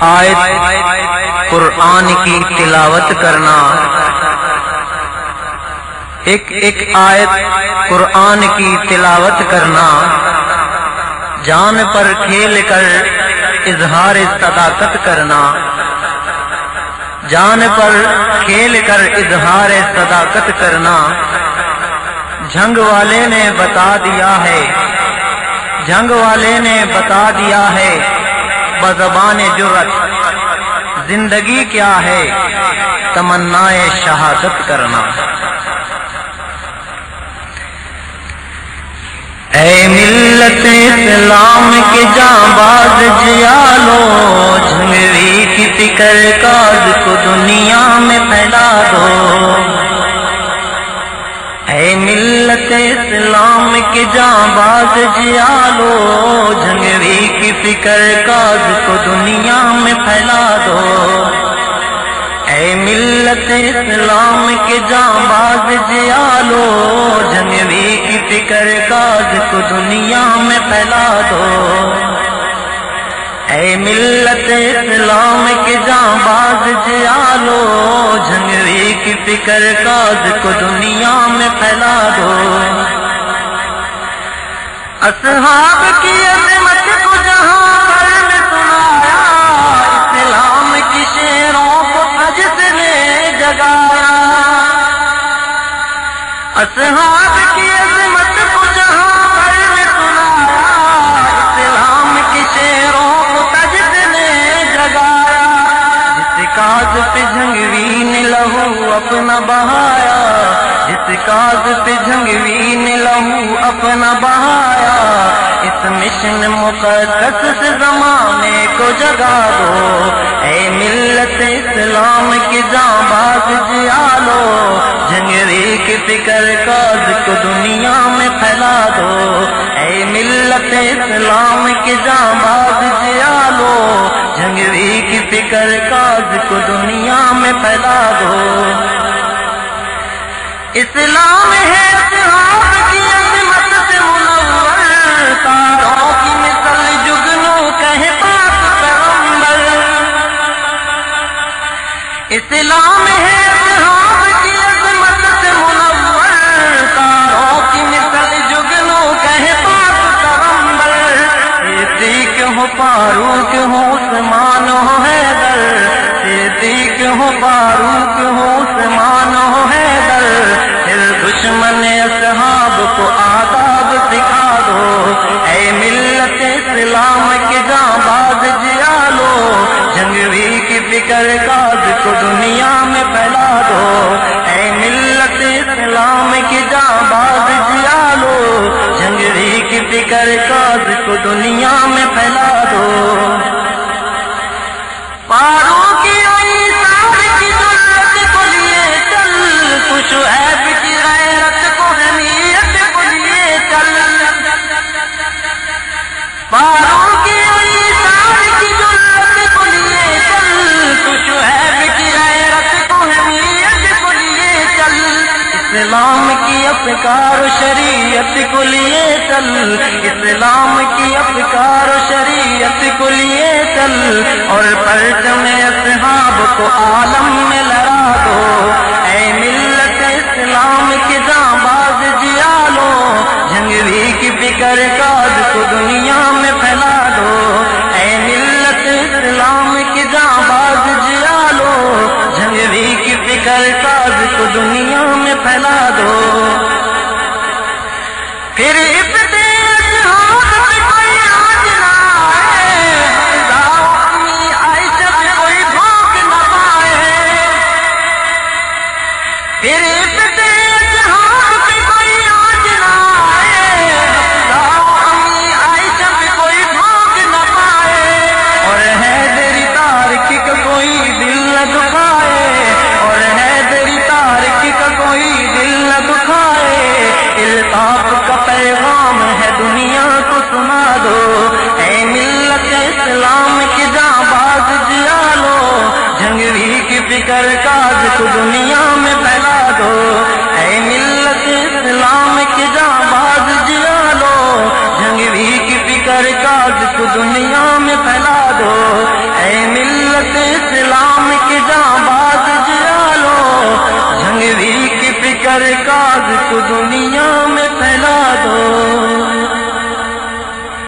آیت قرآن کی تلاوت کرنا۔ ایک ایک آیت قرآن کی تلاوت کرنا۔ جان پر کھیل کر اظہار صداقت کرنا۔ جان پر کھیل کر اظہار صداقت کرنا۔ جنگ والے نے بتا دیا ہے۔ جنگ والے نے بتا دیا ہے۔ بزبان جرت زندگی کیا ہے؟ تمنا شہادت کرنا۔ اے ملت اسلام کے جاں باز جیالو جھنگری کی فکر کاز کو دنیا میں پھیلا دو۔ اے ملت اسلام کی جاں باز جیالو جھنگری فکر کاز کو دنیا میں پھیلا دو۔ اے ملت اسلام کے جاں باز جیالو جھنگری کی فکر کاز کو دنیا میں پھیلا دو۔ اے ملت اسلام کے جاں باز جیالو جھنگری کی فکر کاز کو دنیا میں پھیلا دو۔ اصحاب کی اصحاب کی عظمت کو جہاں پر میں سنایا، اسلام کی شیروں کو تجد نے جگایا، جس کاز پہ جھنگوی نے لہو اپنا بہایا، جس کاز پہ جھنگوی نے لہو اپنا بہایا، اس مشن مقدس سے زمانے کو جگا دو، اے ملت اسلام کی جاں باز جیالو جھنگری کی فکر کاز کو دنیا میں پھیلا دو۔ اے ملت اسلام کی جاں باز جیالو جھنگری کی فکر کاز کو دنیا میں پھیلا دو۔ اسلام ہے اتحاد کی فاروق ہو۔ افکار شریعت کو لیے چل، اسلام کی افکار شریعت کو لیے چل، اور پرچم اصحاب کو عالم میں لڑا دو۔ اے ملت اسلام کی جاں باز جیالو جھنگوی کی فکر کاز کو دنیا میں پھیلا دو۔ اے ملت اسلام کی جاں باز جیالو جھنگوی کی فکر کاز کو دنیا میں پھیلا دو۔ کر کاج کو دنیا میں پھیلا دو۔